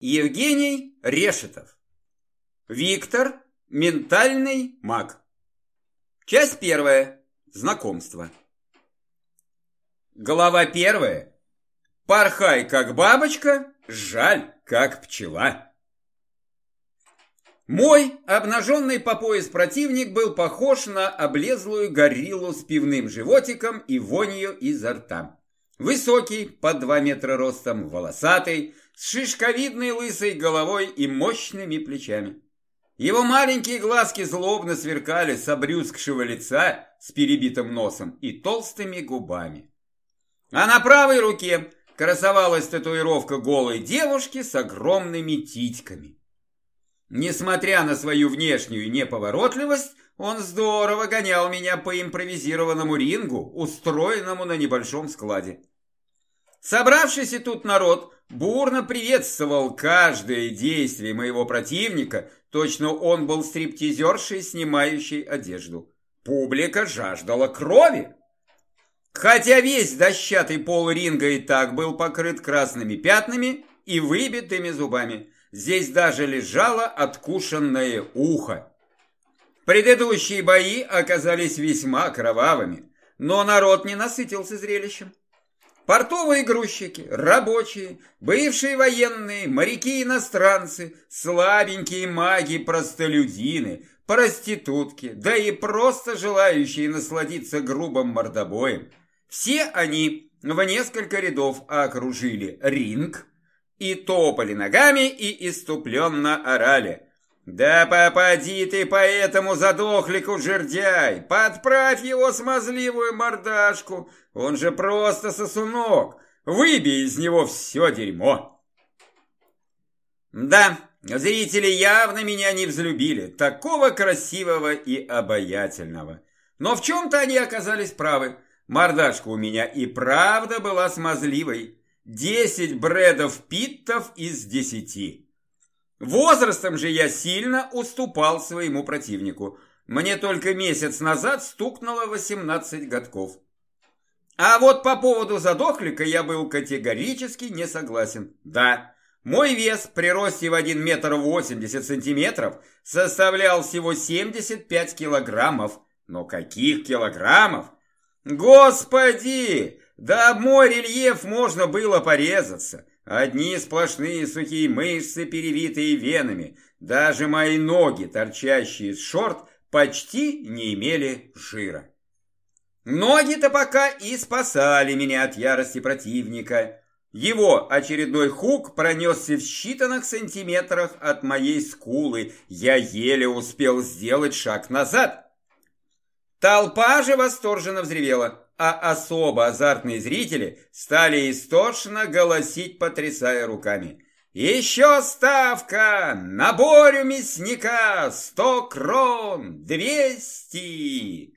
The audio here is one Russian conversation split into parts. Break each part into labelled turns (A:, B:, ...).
A: Евгений Решетов. Виктор – ментальный маг. Часть первая. Знакомство. Глава первая. Порхай, как бабочка, жаль, как пчела. Мой обнаженный по пояс противник был похож на облезлую гориллу с пивным животиком и вонью изо рта. Высокий, под два метра ростом, волосатый, с шишковидной лысой головой и мощными плечами. Его маленькие глазки злобно сверкали с обрюзгшего лица с перебитым носом и толстыми губами. А на правой руке красовалась татуировка голой девушки с огромными титьками. Несмотря на свою внешнюю неповоротливость, он здорово гонял меня по импровизированному рингу, устроенному на небольшом складе. Собравшийся тут народ бурно приветствовал каждое действие моего противника, точно он был стриптизершей, снимающей одежду. Публика жаждала крови. Хотя весь дощатый пол ринга и так был покрыт красными пятнами и выбитыми зубами. Здесь даже лежало откушенное ухо. Предыдущие бои оказались весьма кровавыми, но народ не насытился зрелищем. Портовые грузчики, рабочие, бывшие военные, моряки-иностранцы, слабенькие маги-простолюдины, проститутки, да и просто желающие насладиться грубым мордобоем. Все они в несколько рядов окружили ринг, и топали ногами и иступленно орали. «Да попади ты по этому задохлику, жердяй! Подправь его смазливую мордашку! Он же просто сосунок! Выбей из него все дерьмо!» Да, зрители явно меня не взлюбили, такого красивого и обаятельного. Но в чем-то они оказались правы. Мордашка у меня и правда была смазливой. Десять Брэдов Питтов из десяти. Возрастом же я сильно уступал своему противнику. Мне только месяц назад стукнуло 18 годков. А вот по поводу задохлика я был категорически не согласен. Да, мой вес при росте в 1 метр 80 сантиметров составлял всего 75 килограммов. Но каких килограммов? Господи! Да мой рельеф можно было порезаться. Одни сплошные сухие мышцы, перевитые венами. Даже мои ноги, торчащие из шорт, почти не имели жира. Ноги-то пока и спасали меня от ярости противника. Его очередной хук пронесся в считанных сантиметрах от моей скулы. Я еле успел сделать шаг назад. Толпа же восторженно взревела а особо азартные зрители стали истошно голосить, потрясая руками. «Еще ставка! На Борю мясника! Сто крон! Двести!»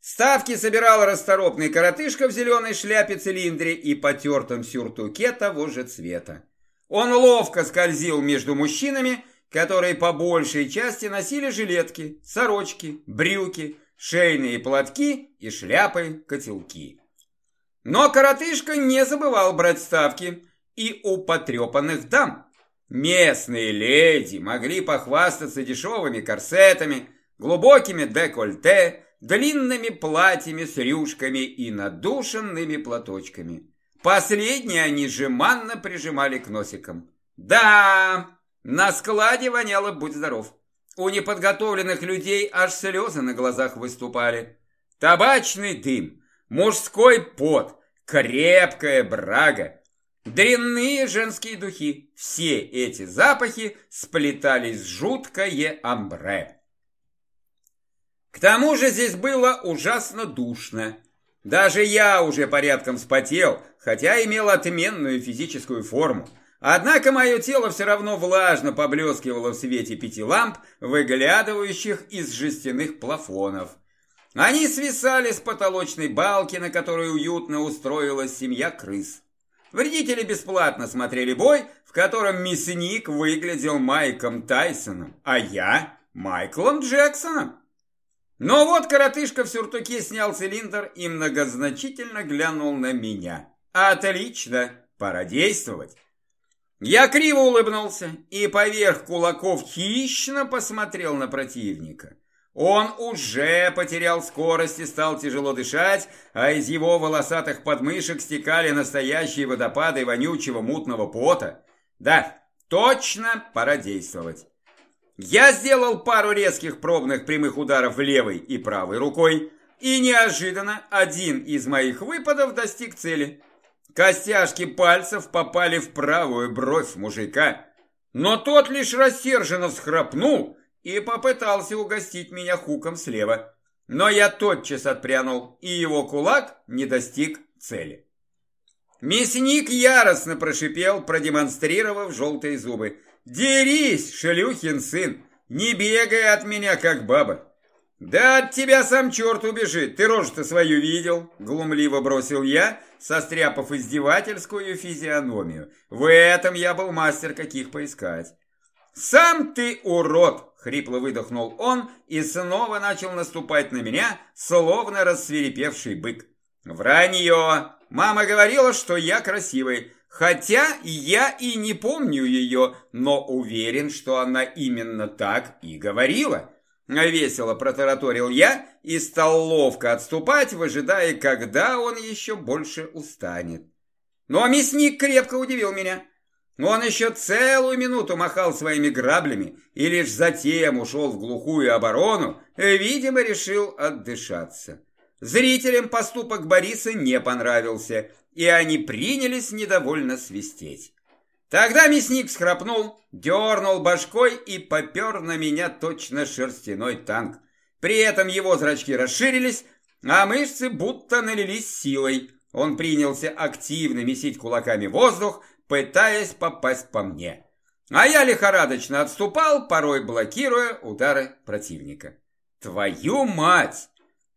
A: Ставки собирал расторопный коротышка в зеленой шляпе-цилиндре и потертом сюртуке того же цвета. Он ловко скользил между мужчинами, которые по большей части носили жилетки, сорочки, брюки, шейные платки и шляпы-котелки. Но коротышка не забывал брать ставки и у потрепанных дам. Местные леди могли похвастаться дешевыми корсетами, глубокими декольте, длинными платьями с рюшками и надушенными платочками. Последние они жеманно прижимали к носикам. Да, на складе воняло «Будь здоров». У неподготовленных людей аж слезы на глазах выступали. Табачный дым, мужской пот, крепкая брага, дрянные женские духи. Все эти запахи сплетались в жуткое амбре. К тому же здесь было ужасно душно. Даже я уже порядком вспотел, хотя имел отменную физическую форму. Однако мое тело все равно влажно поблескивало в свете пяти ламп, выглядывающих из жестяных плафонов. Они свисали с потолочной балки, на которой уютно устроилась семья крыс. Вредители бесплатно смотрели бой, в котором мясник выглядел Майком Тайсоном, а я Майклом Джексоном. Но вот коротышка в сюртуке снял цилиндр и многозначительно глянул на меня. Отлично, пора действовать. Я криво улыбнулся и поверх кулаков хищно посмотрел на противника. Он уже потерял скорость и стал тяжело дышать, а из его волосатых подмышек стекали настоящие водопады вонючего мутного пота. Да, точно пора действовать. Я сделал пару резких пробных прямых ударов левой и правой рукой, и неожиданно один из моих выпадов достиг цели. Костяшки пальцев попали в правую бровь мужика, но тот лишь рассерженно всхрапнул и попытался угостить меня хуком слева. Но я тотчас отпрянул, и его кулак не достиг цели. Мясник яростно прошипел, продемонстрировав желтые зубы. «Дерись, шлюхин сын! Не бегай от меня, как баба!» «Да от тебя сам черт убежит, ты рожу-то свою видел?» Глумливо бросил я, состряпав издевательскую физиономию. В этом я был мастер каких поискать. «Сам ты урод!» — хрипло выдохнул он и снова начал наступать на меня, словно рассверепевший бык. «Вранье! Мама говорила, что я красивый, хотя я и не помню ее, но уверен, что она именно так и говорила». Весело протараторил я и стал ловко отступать, выжидая, когда он еще больше устанет. Но мясник крепко удивил меня. Он еще целую минуту махал своими граблями и лишь затем ушел в глухую оборону, видимо, решил отдышаться. Зрителям поступок Бориса не понравился, и они принялись недовольно свистеть. Тогда мясник схрапнул, дернул башкой и попер на меня точно шерстяной танк. При этом его зрачки расширились, а мышцы будто налились силой. Он принялся активно месить кулаками воздух, пытаясь попасть по мне. А я лихорадочно отступал, порой блокируя удары противника. Твою мать!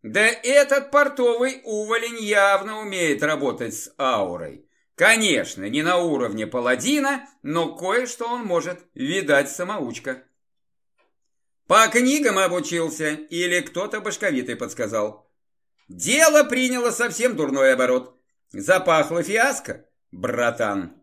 A: Да этот портовый уволень явно умеет работать с аурой. Конечно, не на уровне паладина, но кое-что он может, видать, самоучка. По книгам обучился или кто-то башковитый подсказал. Дело приняло совсем дурной оборот. Запахло фиаско, братан.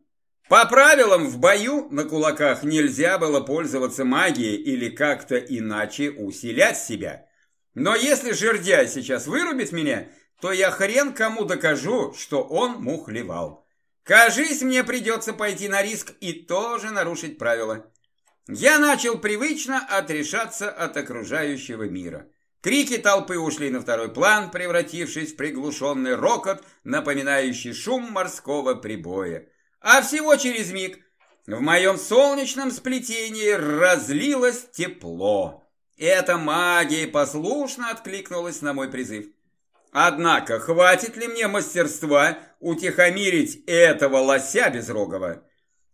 A: По правилам в бою на кулаках нельзя было пользоваться магией или как-то иначе усилять себя. Но если жердяй сейчас вырубит меня, то я хрен кому докажу, что он мухлевал. Кажись, мне придется пойти на риск и тоже нарушить правила. Я начал привычно отрешаться от окружающего мира. Крики толпы ушли на второй план, превратившись в приглушенный рокот, напоминающий шум морского прибоя. А всего через миг в моем солнечном сплетении разлилось тепло. Эта магия послушно откликнулась на мой призыв. Однако, хватит ли мне мастерства утихомирить этого лося безрогого?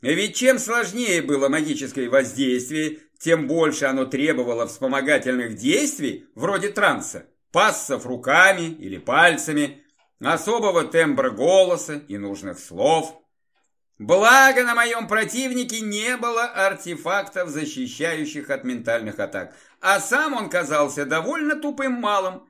A: Ведь чем сложнее было магическое воздействие, тем больше оно требовало вспомогательных действий, вроде транса, пассов руками или пальцами, особого тембра голоса и нужных слов. Благо на моем противнике не было артефактов, защищающих от ментальных атак, а сам он казался довольно тупым малым,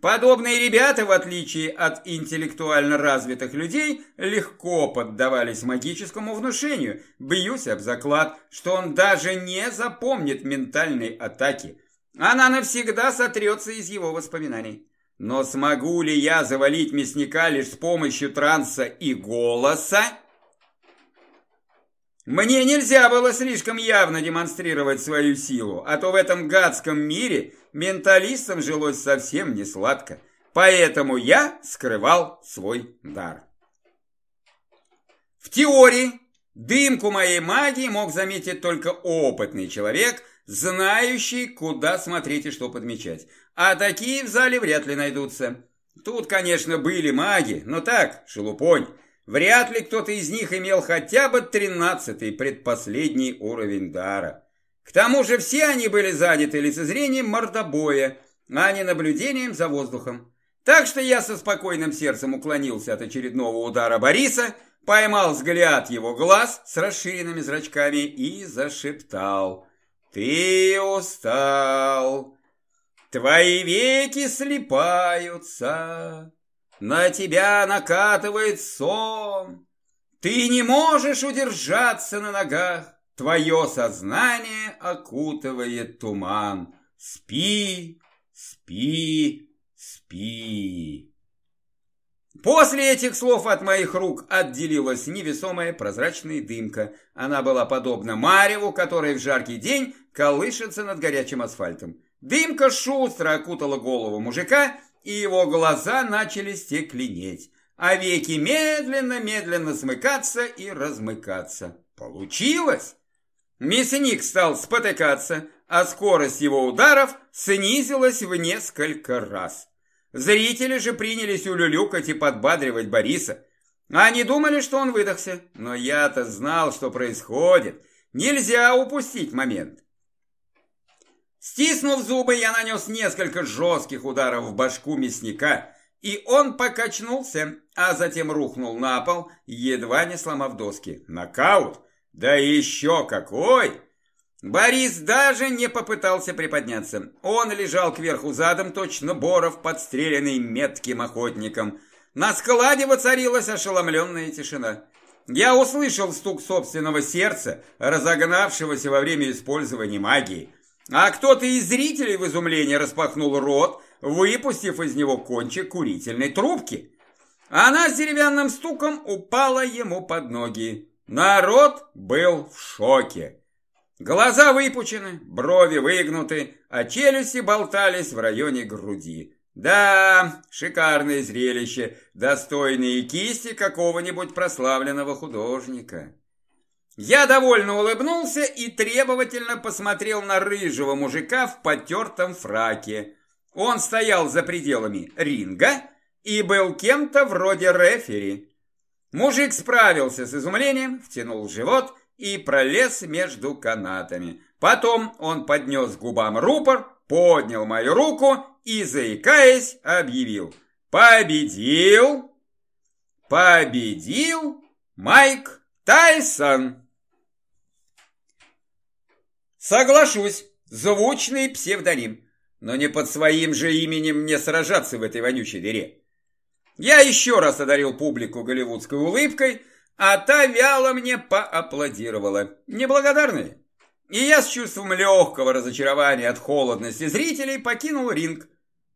A: Подобные ребята, в отличие от интеллектуально развитых людей, легко поддавались магическому внушению. Бьюсь об заклад, что он даже не запомнит ментальной атаки. Она навсегда сотрется из его воспоминаний. Но смогу ли я завалить мясника лишь с помощью транса и голоса? Мне нельзя было слишком явно демонстрировать свою силу, а то в этом гадском мире менталистам жилось совсем не сладко. Поэтому я скрывал свой дар. В теории дымку моей магии мог заметить только опытный человек, знающий, куда смотреть и что подмечать. А такие в зале вряд ли найдутся. Тут, конечно, были маги, но так, шелупонь. Вряд ли кто-то из них имел хотя бы тринадцатый предпоследний уровень дара. К тому же все они были заняты лицезрением мордобоя, а не наблюдением за воздухом. Так что я со спокойным сердцем уклонился от очередного удара Бориса, поймал взгляд его глаз с расширенными зрачками и зашептал. «Ты устал, твои веки слипаются». На тебя накатывает сон. Ты не можешь удержаться на ногах, Твое сознание окутывает туман. Спи, спи, спи. После этих слов от моих рук отделилась невесомая прозрачная дымка. Она была подобна мареву, которая в жаркий день колышется над горячим асфальтом. Дымка шустро окутала голову мужика, и его глаза начали стекленеть, а веки медленно-медленно смыкаться и размыкаться. Получилось! Мясник стал спотыкаться, а скорость его ударов снизилась в несколько раз. Зрители же принялись улюлюкать и подбадривать Бориса. Они думали, что он выдохся, но я-то знал, что происходит. Нельзя упустить момент. Стиснув зубы, я нанес несколько жестких ударов в башку мясника, и он покачнулся, а затем рухнул на пол, едва не сломав доски. Нокаут? Да еще какой! Борис даже не попытался приподняться. Он лежал кверху задом, точно Боров, подстреленный метким охотником. На складе воцарилась ошеломленная тишина. Я услышал стук собственного сердца, разогнавшегося во время использования магии. А кто-то из зрителей в изумлении распахнул рот, выпустив из него кончик курительной трубки. Она с деревянным стуком упала ему под ноги. Народ был в шоке. Глаза выпучены, брови выгнуты, а челюсти болтались в районе груди. Да, шикарное зрелище, достойные кисти какого-нибудь прославленного художника. Я довольно улыбнулся и требовательно посмотрел на рыжего мужика в потертом фраке. Он стоял за пределами ринга и был кем-то вроде рефери. Мужик справился с изумлением, втянул живот и пролез между канатами. Потом он поднес губам рупор, поднял мою руку и, заикаясь, объявил «Победил! Победил Майк Тайсон!» Соглашусь, звучный псевдоним, но не под своим же именем мне сражаться в этой вонючей дыре. Я еще раз одарил публику голливудской улыбкой, а та вяло мне поаплодировала. Неблагодарные. И я с чувством легкого разочарования от холодности зрителей покинул ринг,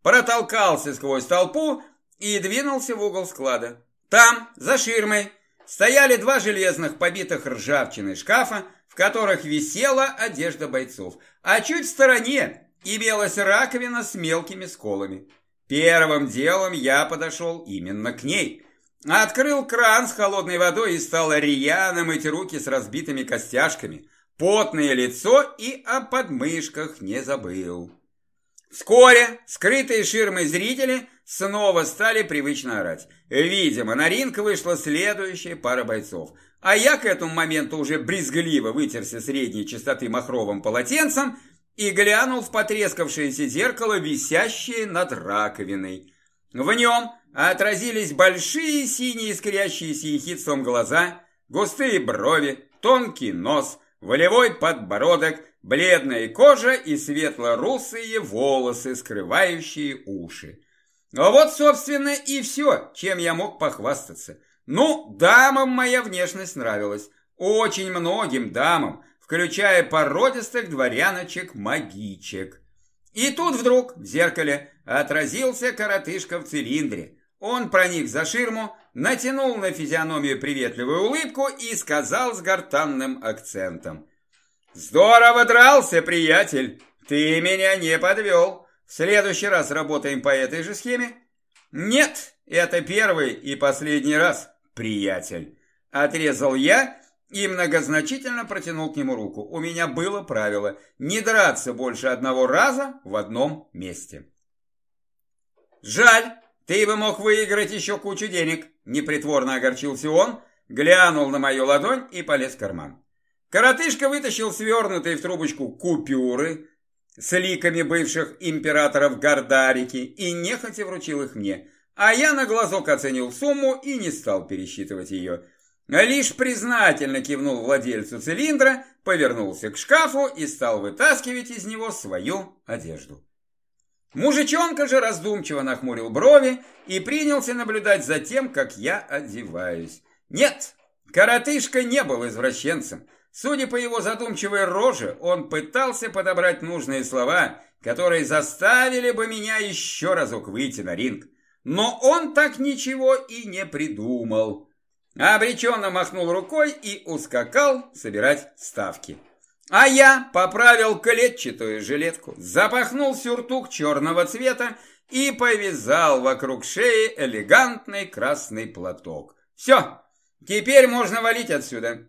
A: протолкался сквозь толпу и двинулся в угол склада. Там, за ширмой, стояли два железных, побитых ржавчиной шкафа, в которых висела одежда бойцов, а чуть в стороне имелась раковина с мелкими сколами. Первым делом я подошел именно к ней. Открыл кран с холодной водой и стал рьяно мыть руки с разбитыми костяшками. Потное лицо и о подмышках не забыл. Вскоре скрытые ширмой зрители снова стали привычно орать. Видимо, на ринг вышла следующая пара бойцов. А я к этому моменту уже брезгливо вытерся средней частоты махровым полотенцем и глянул в потрескавшееся зеркало, висящее над раковиной. В нем отразились большие синие искрящиеся ехидством глаза, густые брови, тонкий нос, волевой подбородок, бледная кожа и светло-русые волосы, скрывающие уши. А вот, собственно, и все, чем я мог похвастаться. Ну, дамам моя внешность нравилась. Очень многим дамам, включая породистых дворяночек-магичек. И тут вдруг в зеркале отразился коротышка в цилиндре. Он проник за ширму, натянул на физиономию приветливую улыбку и сказал с гортанным акцентом. «Здорово дрался, приятель! Ты меня не подвел. В следующий раз работаем по этой же схеме?» «Нет, это первый и последний раз, приятель!» Отрезал я и многозначительно протянул к нему руку. У меня было правило не драться больше одного раза в одном месте. «Жаль, ты бы мог выиграть еще кучу денег», – непритворно огорчился он, глянул на мою ладонь и полез в карман. Коротышка вытащил свернутые в трубочку купюры с ликами бывших императоров Гордарики и нехотя вручил их мне, а я на глазок оценил сумму и не стал пересчитывать ее – Лишь признательно кивнул владельцу цилиндра, повернулся к шкафу и стал вытаскивать из него свою одежду. Мужичонка же раздумчиво нахмурил брови и принялся наблюдать за тем, как я одеваюсь. Нет, Коротышка не был извращенцем. Судя по его задумчивой роже, он пытался подобрать нужные слова, которые заставили бы меня еще разок выйти на ринг. Но он так ничего и не придумал. Обреченно махнул рукой и ускакал собирать ставки. А я поправил клетчатую жилетку, запахнул сюртук черного цвета и повязал вокруг шеи элегантный красный платок. Все, теперь можно валить отсюда.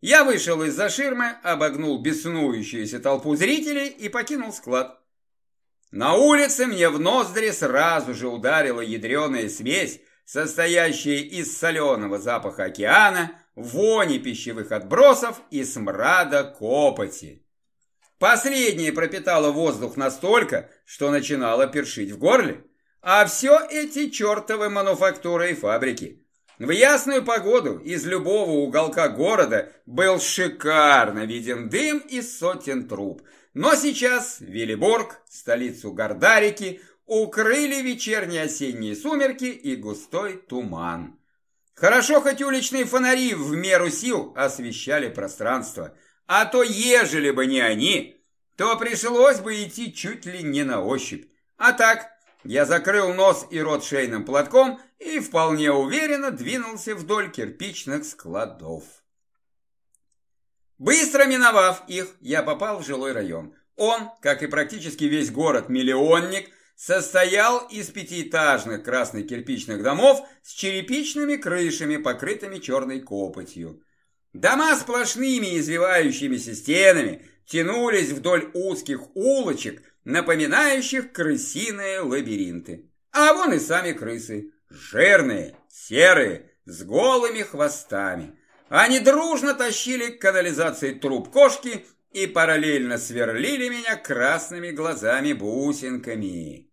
A: Я вышел из-за ширмы, обогнул беснующуюся толпу зрителей и покинул склад. На улице мне в ноздри сразу же ударила ядреная смесь, состоящая из соленого запаха океана, вони пищевых отбросов и смрада копоти. Последнее пропитало воздух настолько, что начинало першить в горле. А все эти чертовы мануфактуры и фабрики. В ясную погоду из любого уголка города был шикарно виден дым из сотен труб. Но сейчас Велиборг, столицу Гордарики, укрыли вечерние осенние сумерки и густой туман. Хорошо, хоть уличные фонари в меру сил освещали пространство, а то, ежели бы не они, то пришлось бы идти чуть ли не на ощупь. А так, я закрыл нос и рот шейным платком и вполне уверенно двинулся вдоль кирпичных складов. Быстро миновав их, я попал в жилой район. Он, как и практически весь город-миллионник, состоял из пятиэтажных красных кирпичных домов с черепичными крышами, покрытыми черной копотью. Дома сплошными извивающимися стенами тянулись вдоль узких улочек, напоминающих крысиные лабиринты. А вон и сами крысы, жирные, серые, с голыми хвостами. Они дружно тащили к канализации труп кошки и параллельно сверлили меня красными глазами-бусинками.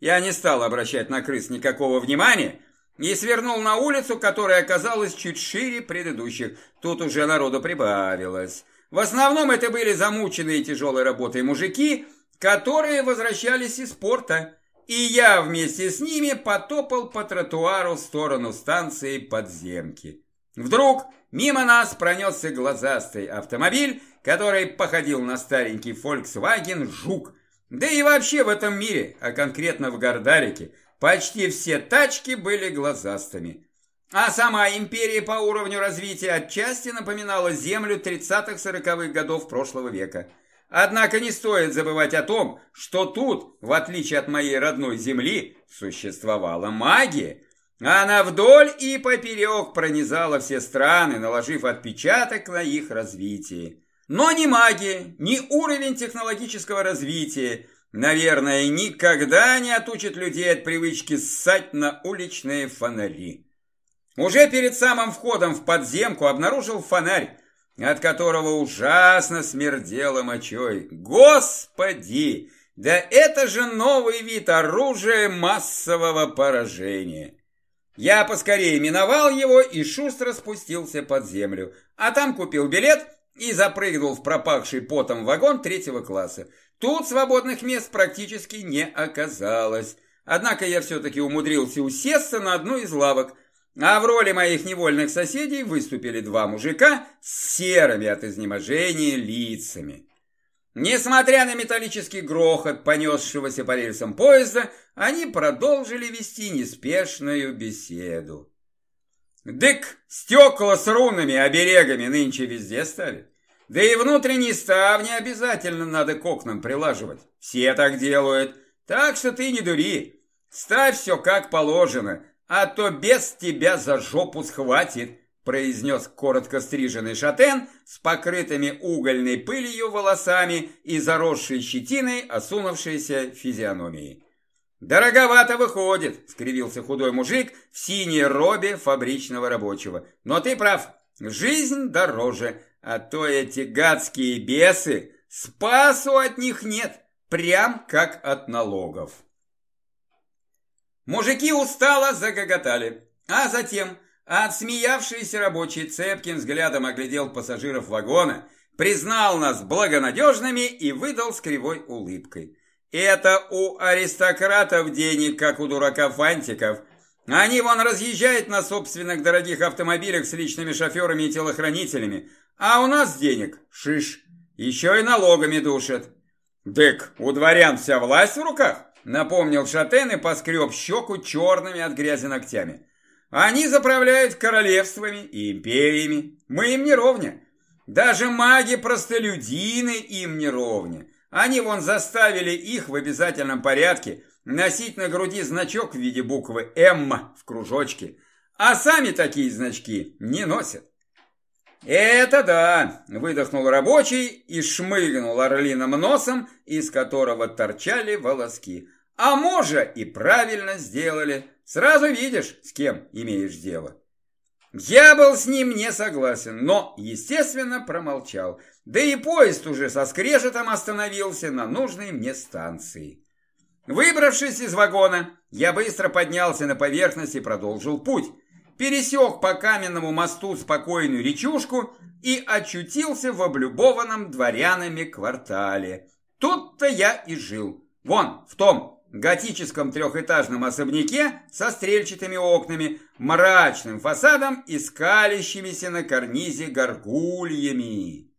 A: Я не стал обращать на крыс никакого внимания и свернул на улицу, которая оказалась чуть шире предыдущих. Тут уже народу прибавилось. В основном это были замученные тяжелой работой мужики, которые возвращались из порта, и я вместе с ними потопал по тротуару в сторону станции подземки. Вдруг мимо нас пронесся глазастый автомобиль, который походил на старенький Volkswagen «Жук», да и вообще в этом мире, а конкретно в Гордарике, почти все тачки были глазастыми. А сама империя по уровню развития отчасти напоминала землю 30-40-х годов прошлого века. Однако не стоит забывать о том, что тут, в отличие от моей родной земли, существовала магия. Она вдоль и поперек пронизала все страны, наложив отпечаток на их развитие. Но ни магия, ни уровень технологического развития, наверное, никогда не отучат людей от привычки ссать на уличные фонари. Уже перед самым входом в подземку обнаружил фонарь, от которого ужасно смердело мочой. Господи! Да это же новый вид оружия массового поражения. Я поскорее миновал его и шустро спустился под землю, а там купил билет – и запрыгнул в пропахший потом вагон третьего класса. Тут свободных мест практически не оказалось. Однако я все-таки умудрился усесться на одну из лавок, а в роли моих невольных соседей выступили два мужика с серыми от изнеможения лицами. Несмотря на металлический грохот, понесшегося по рельсам поезда, они продолжили вести неспешную беседу. Дык, стекла с рунами, оберегами нынче везде ставят. Да и внутренние ставни обязательно надо к окнам прилаживать. Все так делают. Так что ты не дури. Ставь все как положено, а то без тебя за жопу схватит, произнес коротко стриженный шатен с покрытыми угольной пылью волосами и заросшей щетиной осунувшейся физиономией. «Дороговато выходит», — скривился худой мужик в синей робе фабричного рабочего. «Но ты прав, жизнь дороже, а то эти гадские бесы, спасу от них нет, прям как от налогов». Мужики устало загоготали, а затем отсмеявшийся рабочий цепким взглядом оглядел пассажиров вагона, признал нас благонадежными и выдал с кривой улыбкой. Это у аристократов денег, как у дурака фантиков, Они вон разъезжают на собственных дорогих автомобилях с личными шоферами и телохранителями, а у нас денег шиш, еще и налогами душат. Дык, у дворян вся власть в руках, напомнил Шатен и поскреб щеку черными от грязи ногтями. Они заправляют королевствами и империями, мы им не ровня. Даже маги-простолюдины им не ровня. Они вон заставили их в обязательном порядке носить на груди значок в виде буквы «М» в кружочке, а сами такие значки не носят. «Это да!» – выдохнул рабочий и шмыгнул орлиным носом, из которого торчали волоски. «А може и правильно сделали. Сразу видишь, с кем имеешь дело». Я был с ним не согласен, но, естественно, промолчал. Да и поезд уже со скрежетом остановился на нужной мне станции. Выбравшись из вагона, я быстро поднялся на поверхность и продолжил путь. Пересек по каменному мосту спокойную речушку и очутился в облюбованном дворянами квартале. Тут-то я и жил. Вон, в том готическом трехэтажном особняке со стрельчатыми окнами, мрачным фасадом и скалящимися на карнизе горгульями.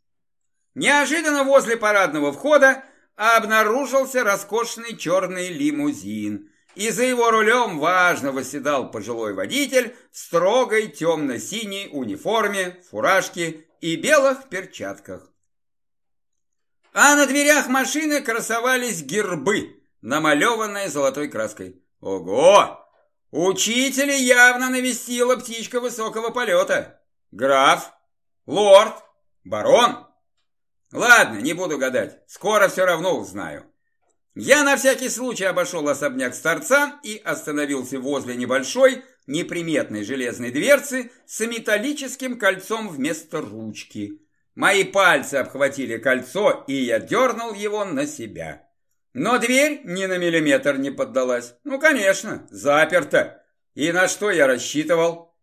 A: Неожиданно возле парадного входа обнаружился роскошный черный лимузин, и за его рулем важно восседал пожилой водитель в строгой темно-синей униформе, фуражке и белых перчатках. А на дверях машины красовались гербы, намалеванные золотой краской. Ого! Учителя явно навестила птичка высокого полета. Граф, лорд, барон. Ладно, не буду гадать, скоро все равно узнаю. Я на всякий случай обошел особняк старца и остановился возле небольшой, неприметной железной дверцы с металлическим кольцом вместо ручки. Мои пальцы обхватили кольцо, и я дернул его на себя. Но дверь ни на миллиметр не поддалась. Ну, конечно, заперта. И на что я рассчитывал?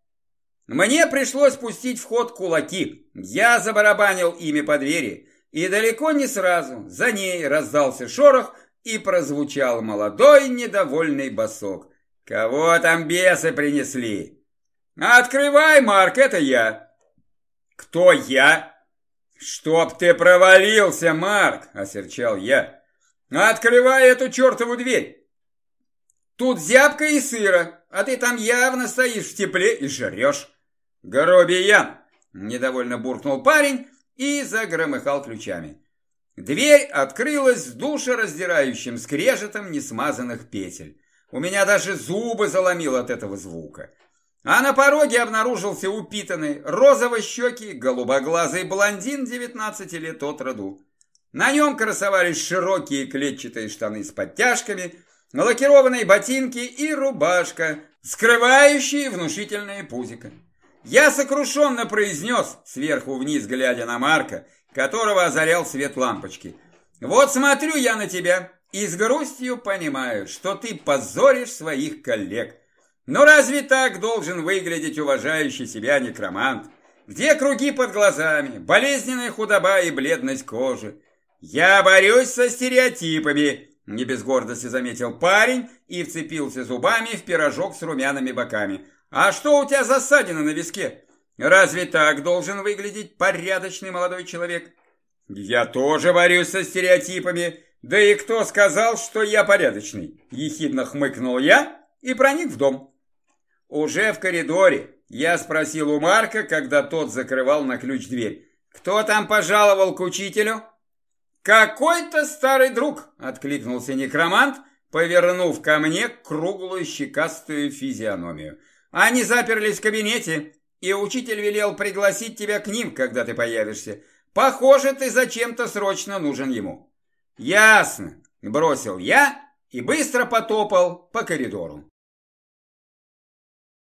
A: Мне пришлось пустить в ход кулаки. Я забарабанил ими по двери, и далеко не сразу за ней раздался шорох и прозвучал молодой недовольный босок. «Кого там бесы принесли?» «Открывай, Марк, это я!» «Кто я?» «Чтоб ты провалился, Марк!» – осерчал я. «Открывай эту чертову дверь!» «Тут зябко и сыро, а ты там явно стоишь в тепле и жрешь!» «Горобиян!» – недовольно буркнул парень и загромыхал ключами. Дверь открылась с душераздирающим скрежетом несмазанных петель. У меня даже зубы заломило от этого звука. А на пороге обнаружился упитанный, розово-щекий, голубоглазый блондин 19 лет от роду. На нем красовались широкие клетчатые штаны с подтяжками, лакированные ботинки и рубашка, скрывающие внушительные пузико. Я сокрушенно произнес, сверху вниз глядя на Марка, которого озарял свет лампочки. «Вот смотрю я на тебя и с грустью понимаю, что ты позоришь своих коллег. Но разве так должен выглядеть уважающий себя некромант? Где круги под глазами, болезненная худоба и бледность кожи? Я борюсь со стереотипами!» Не без гордости заметил парень и вцепился зубами в пирожок с румяными боками – «А что у тебя за ссадина на виске? Разве так должен выглядеть порядочный молодой человек?» «Я тоже борюсь со стереотипами. Да и кто сказал, что я порядочный?» Ехидно хмыкнул я и проник в дом. Уже в коридоре я спросил у Марка, когда тот закрывал на ключ дверь. «Кто там пожаловал к учителю?» «Какой-то старый друг!» — откликнулся некромант, повернув ко мне круглую щекастую физиономию. Они заперлись в кабинете, и учитель велел пригласить тебя к ним, когда ты появишься. Похоже, ты зачем-то срочно нужен ему. Ясно, бросил я и быстро потопал по коридору.